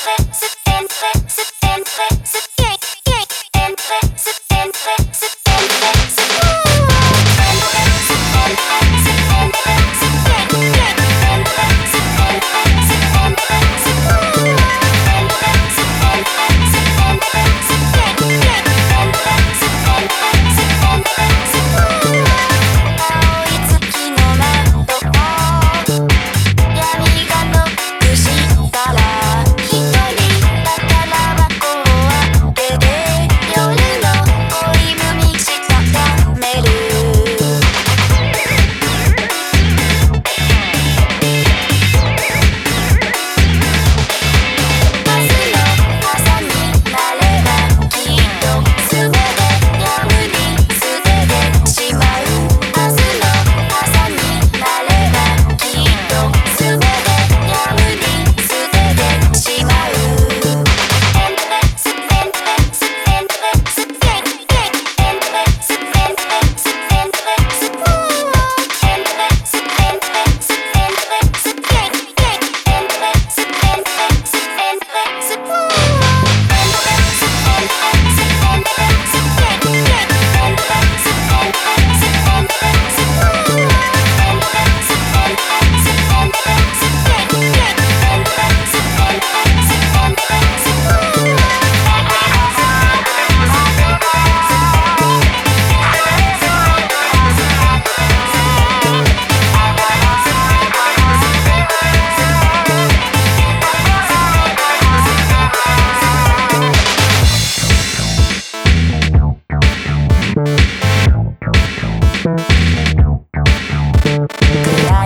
sit, sit, sit, sit, sit, sit,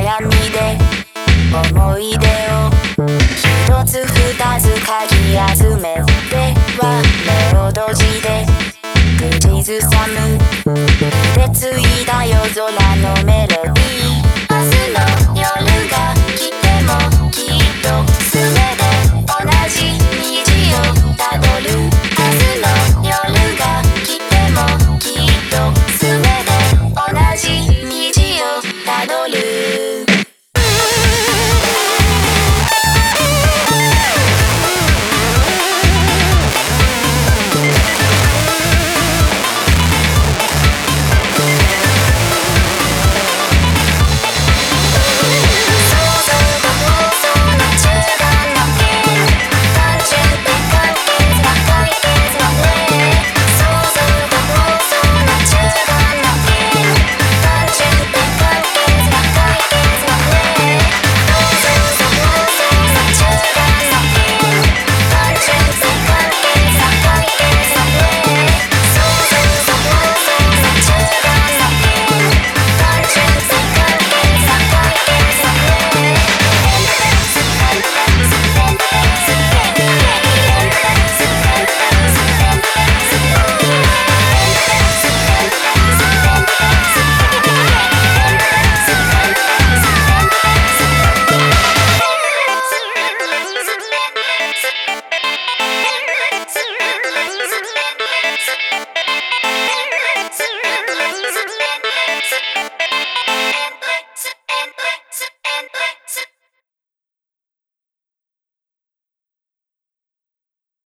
闇で思い出を。一つ二つか集めては目を閉じて口ずさむ。でついだ夜空のメロディ